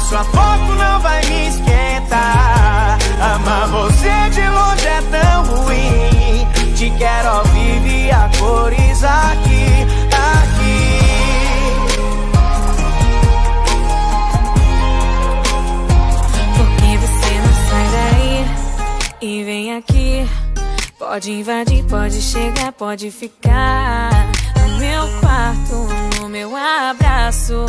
sua foto não vai me esquentar. Amar você de longe é tão ruim, te quero ao vivo e a cores aqui, aqui. Porque você não sai daí e vem aqui. Pode invadir, pode chegar, pode ficar no meu quarto, no meu abraço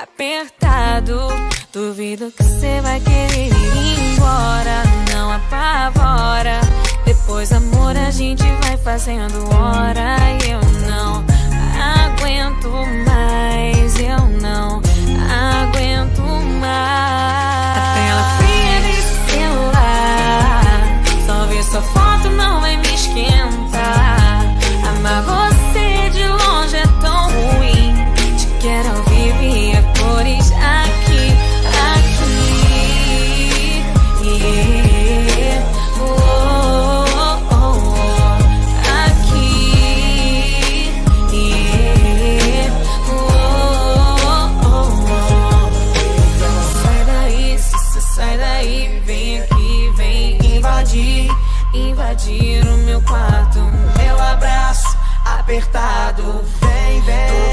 apertado. Duvido que você vai querer ir embora, não apavora. Depois, amor, a gente vai fazendo hora e eu não aguento mais, apertado. Vem, vem.